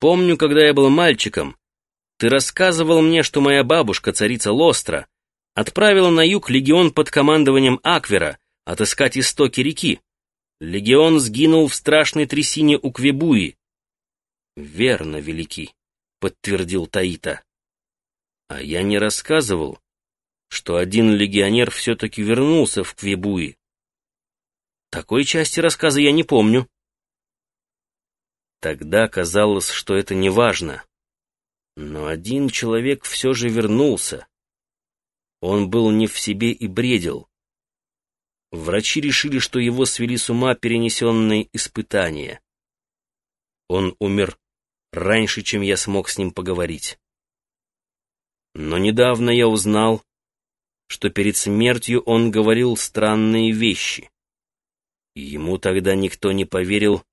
Помню, когда я был мальчиком, ты рассказывал мне, что моя бабушка, царица Лостра, отправила на юг легион под командованием Аквера отыскать истоки реки. Легион сгинул в страшной трясине у Квебуи. «Верно, великий», — подтвердил Таита. «А я не рассказывал, что один легионер все-таки вернулся в Квебуи. Такой части рассказа я не помню». Тогда казалось, что это не важно. Но один человек все же вернулся. Он был не в себе и бредил. Врачи решили, что его свели с ума перенесенные испытания. Он умер раньше, чем я смог с ним поговорить. Но недавно я узнал, что перед смертью он говорил странные вещи. Ему тогда никто не поверил,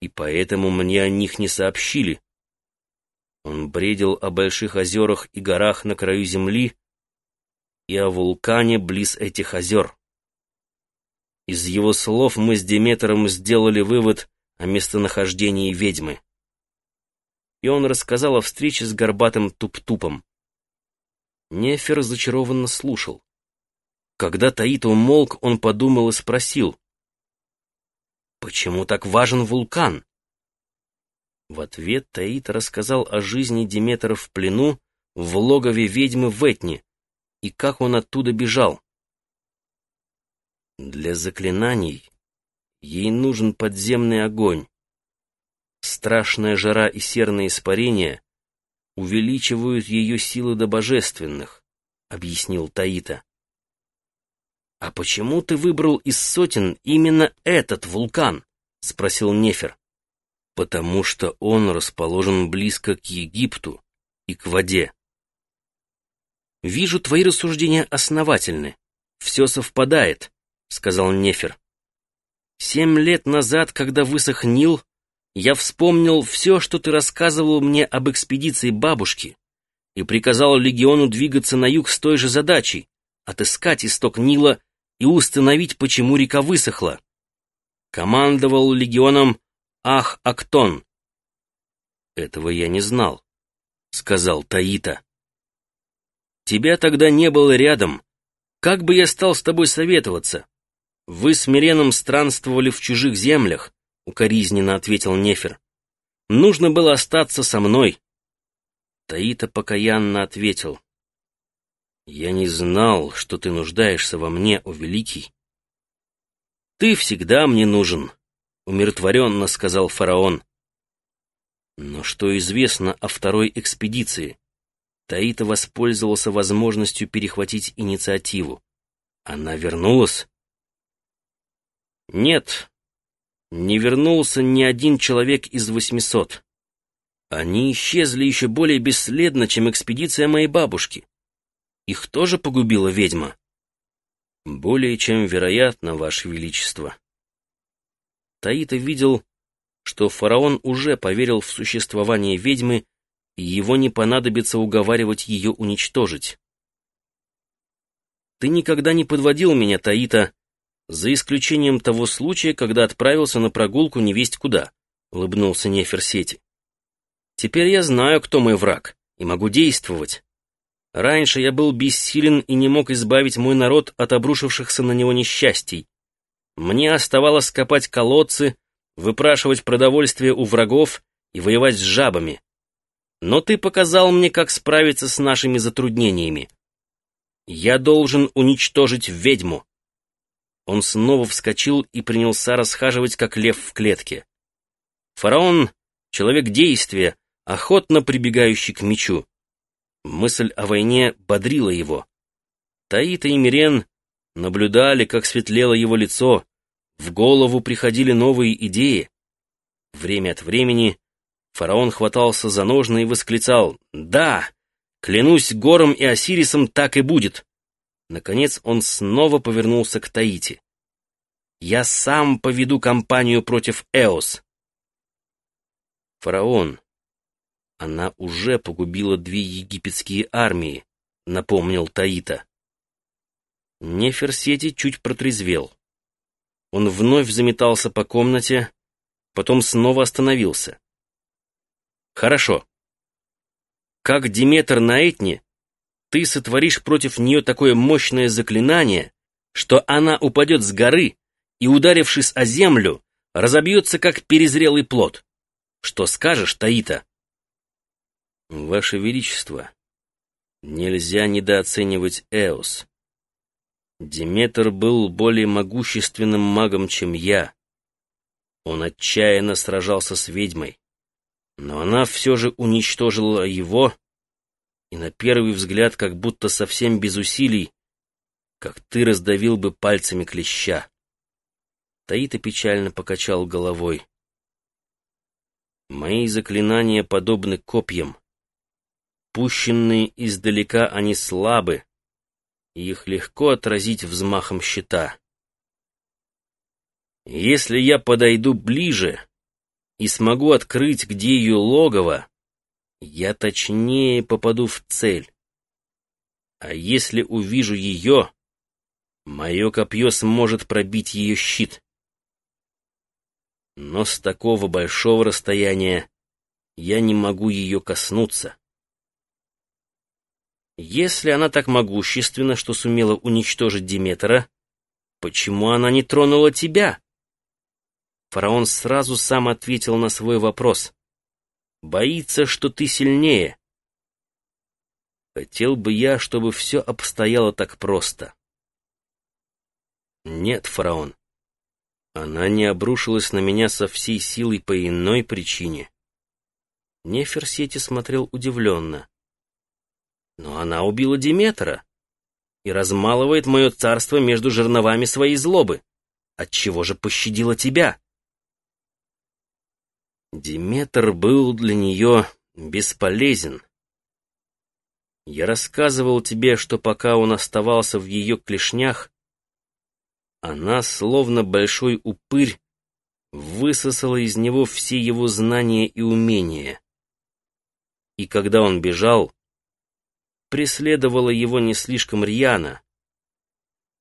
и поэтому мне о них не сообщили. Он бредил о больших озерах и горах на краю земли и о вулкане близ этих озер. Из его слов мы с Деметром сделали вывод о местонахождении ведьмы. И он рассказал о встрече с горбатым туп-тупом. Нефер зачарованно слушал. Когда Таита умолк, он подумал и спросил. Почему так важен вулкан? В ответ Таит рассказал о жизни Диметра в плену в логове ведьмы в Этне и как он оттуда бежал. Для заклинаний ей нужен подземный огонь. Страшная жара и серное испарение увеличивают ее силы до божественных, объяснил Таита. «А почему ты выбрал из сотен именно этот вулкан?» — спросил Нефер. «Потому что он расположен близко к Египту и к воде». «Вижу, твои рассуждения основательны. Все совпадает», — сказал Нефер. «Семь лет назад, когда высох Нил, я вспомнил все, что ты рассказывал мне об экспедиции бабушки, и приказал легиону двигаться на юг с той же задачей — отыскать исток Нила и установить, почему река высохла. Командовал легионом Ах Актон. Этого я не знал, сказал Таита. Тебя тогда не было рядом. Как бы я стал с тобой советоваться? Вы с Миреном странствовали в чужих землях, укоризненно ответил Нефер. Нужно было остаться со мной. Таита покаянно ответил. «Я не знал, что ты нуждаешься во мне, о великий». «Ты всегда мне нужен», — умиротворенно сказал фараон. Но что известно о второй экспедиции? Таита воспользовался возможностью перехватить инициативу. Она вернулась? Нет, не вернулся ни один человек из восьмисот. Они исчезли еще более бесследно, чем экспедиция моей бабушки. Их тоже погубила ведьма? Более чем вероятно, Ваше Величество. Таита видел, что фараон уже поверил в существование ведьмы, и его не понадобится уговаривать ее уничтожить. Ты никогда не подводил меня, Таита, за исключением того случая, когда отправился на прогулку невесть куда, — улыбнулся Неферсети. Теперь я знаю, кто мой враг, и могу действовать. Раньше я был бессилен и не мог избавить мой народ от обрушившихся на него несчастий. Мне оставалось копать колодцы, выпрашивать продовольствие у врагов и воевать с жабами. Но ты показал мне, как справиться с нашими затруднениями. Я должен уничтожить ведьму. Он снова вскочил и принялся расхаживать, как лев в клетке. Фараон — человек действия, охотно прибегающий к мечу. Мысль о войне бодрила его. Таита и Мирен наблюдали, как светлело его лицо, в голову приходили новые идеи. Время от времени фараон хватался за ножны и восклицал «Да! Клянусь гором и Осирисом, так и будет!» Наконец он снова повернулся к Таити. «Я сам поведу кампанию против Эос!» Фараон, она уже погубила две египетские армии, напомнил Таита. Неферсети чуть протрезвел. Он вновь заметался по комнате, потом снова остановился. Хорошо. Как Диметр на Этне, ты сотворишь против нее такое мощное заклинание, что она упадет с горы и, ударившись о землю, разобьется, как перезрелый плод. Что скажешь, Таита? Ваше Величество, нельзя недооценивать Эос. Диметр был более могущественным магом, чем я. Он отчаянно сражался с ведьмой. Но она все же уничтожила его, и на первый взгляд, как будто совсем без усилий, как ты раздавил бы пальцами клеща. Таита печально покачал головой. Мои заклинания подобны копьям. Пущенные издалека они слабы, и их легко отразить взмахом щита. Если я подойду ближе и смогу открыть, где ее логово, я точнее попаду в цель. А если увижу ее, мое копье сможет пробить ее щит. Но с такого большого расстояния я не могу ее коснуться. Если она так могущественна, что сумела уничтожить Диметра, почему она не тронула тебя? Фараон сразу сам ответил на свой вопрос. Боится, что ты сильнее. Хотел бы я, чтобы все обстояло так просто. Нет, фараон. Она не обрушилась на меня со всей силой по иной причине. Неферсети смотрел удивленно. Но она убила Диметра и размалывает мое царство между жерновами своей злобы. Отчего же пощадила тебя? Диметр был для нее бесполезен. Я рассказывал тебе, что пока он оставался в ее клешнях, она, словно большой упырь, высосала из него все его знания и умения. И когда он бежал, преследовала его не слишком рьяно.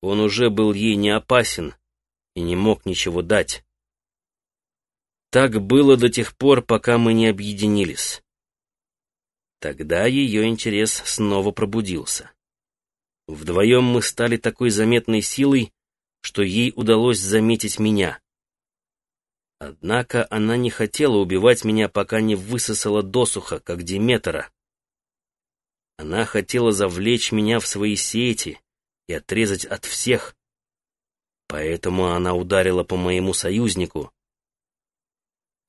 Он уже был ей не опасен и не мог ничего дать. Так было до тех пор, пока мы не объединились. Тогда ее интерес снова пробудился. Вдвоем мы стали такой заметной силой, что ей удалось заметить меня. Однако она не хотела убивать меня, пока не высосала досуха, как Диметра. Она хотела завлечь меня в свои сети и отрезать от всех. Поэтому она ударила по моему союзнику,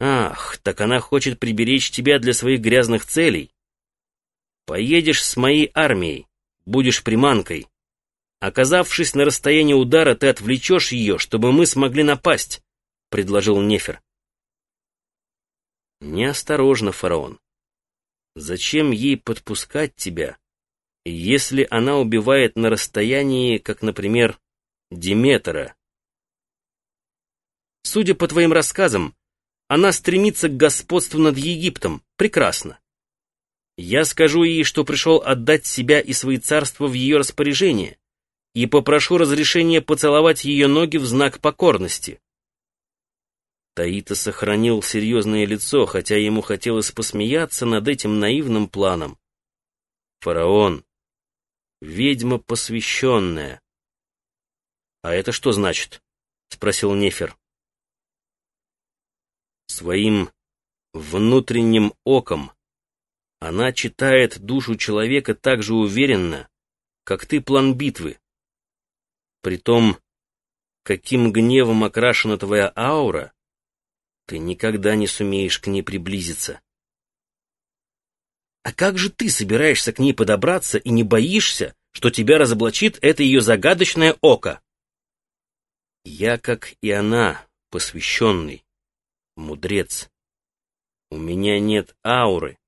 Ах, так она хочет приберечь тебя для своих грязных целей. Поедешь с моей армией, будешь приманкой. Оказавшись на расстоянии удара, ты отвлечешь ее, чтобы мы смогли напасть, — предложил Нефер. Неосторожно, фараон. Зачем ей подпускать тебя, если она убивает на расстоянии, как, например, Диметра? Судя по твоим рассказам, она стремится к господству над Египтом. Прекрасно. Я скажу ей, что пришел отдать себя и свои царства в ее распоряжение, и попрошу разрешения поцеловать ее ноги в знак покорности. Таита сохранил серьезное лицо, хотя ему хотелось посмеяться над этим наивным планом. Фараон, ведьма посвященная. — А это что значит? — спросил Нефер. Своим внутренним оком она читает душу человека так же уверенно, как ты план битвы. Притом, каким гневом окрашена твоя аура, ты никогда не сумеешь к ней приблизиться. А как же ты собираешься к ней подобраться и не боишься, что тебя разоблачит это ее загадочное око? Я, как и она, посвященный мудрец. У меня нет ауры,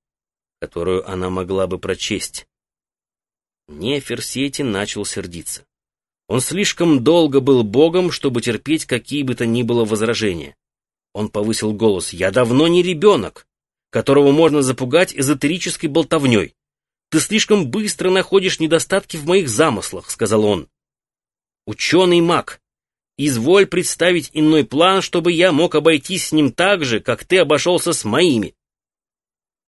которую она могла бы прочесть. Неферсети начал сердиться. Он слишком долго был богом, чтобы терпеть какие бы то ни было возражения. Он повысил голос. «Я давно не ребенок, которого можно запугать эзотерической болтовней. Ты слишком быстро находишь недостатки в моих замыслах», — сказал он. «Ученый маг, Изволь представить иной план, чтобы я мог обойтись с ним так же, как ты обошелся с моими.